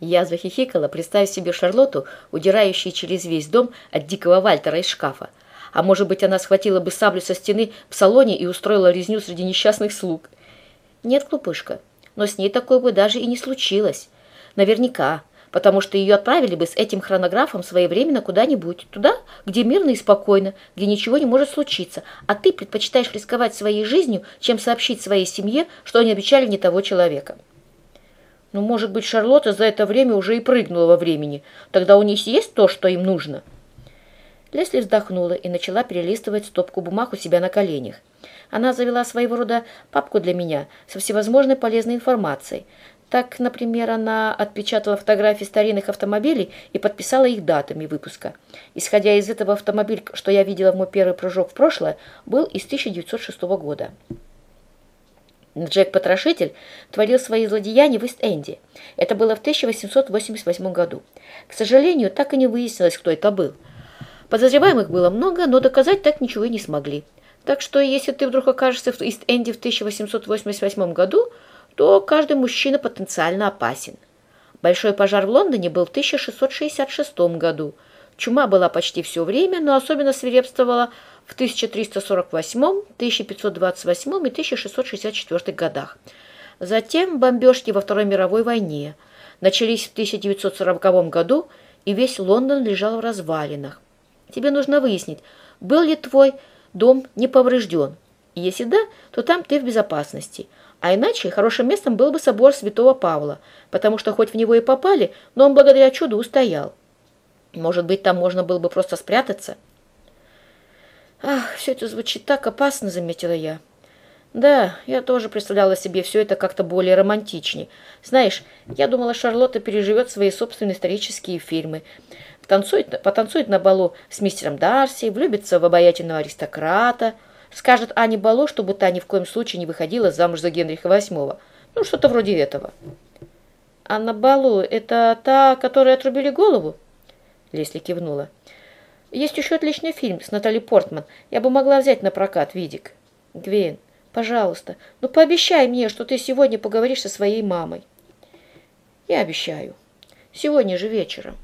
Я захихикала, представив себе Шарлотту, удирающей через весь дом от дикого Вальтера из шкафа. А может быть, она схватила бы саблю со стены в салоне и устроила резню среди несчастных слуг. Нет, глупышка, но с ней такое бы даже и не случилось. Наверняка, потому что ее отправили бы с этим хронографом своевременно куда-нибудь, туда, где мирно и спокойно, где ничего не может случиться, а ты предпочитаешь рисковать своей жизнью, чем сообщить своей семье, что они обещали не того человека. Ну, может быть, Шарлотта за это время уже и прыгнула во времени. Тогда у них есть то, что им нужно. Лесли вздохнула и начала перелистывать стопку бумаг у себя на коленях. Она завела своего рода папку для меня со всевозможной полезной информацией. Так, например, она отпечатала фотографии старинных автомобилей и подписала их датами выпуска. Исходя из этого, автомобиль, что я видела в мой первый прыжок в прошлое, был из 1906 года. Джек-потрошитель творил свои злодеяния в Ист-Энде. Это было в 1888 году. К сожалению, так и не выяснилось, кто это был. Подозреваемых было много, но доказать так ничего и не смогли. Так что, если ты вдруг окажешься в Ист-Энде в 1888 году, то каждый мужчина потенциально опасен. Большой пожар в Лондоне был в 1666 году. Чума была почти все время, но особенно свирепствовала в 1348, 1528 и 1664 годах. Затем бомбежки во Второй мировой войне начались в 1940 году, и весь Лондон лежал в развалинах. Тебе нужно выяснить, был ли твой дом не поврежден. Если да, то там ты в безопасности. А иначе хорошим местом был бы собор Святого Павла, потому что хоть в него и попали, но он благодаря чуду устоял. Может быть, там можно было бы просто спрятаться – «Ах, все это звучит так опасно», — заметила я. «Да, я тоже представляла себе все это как-то более романтичнее. Знаешь, я думала, Шарлотта переживет свои собственные исторические фильмы, танцует, потанцует на балу с мистером Дарси, влюбится в обаятельного аристократа, скажет Ане Балу, чтобы та ни в коем случае не выходила замуж за Генриха VIII. Ну, что-то вроде этого». «Анна Балу — это та, которой отрубили голову?» Лесли кивнула. Есть еще отличный фильм с Натали Портман. Я бы могла взять на прокат, Видик. Гвен, пожалуйста, ну пообещай мне, что ты сегодня поговоришь со своей мамой. Я обещаю. Сегодня же вечером.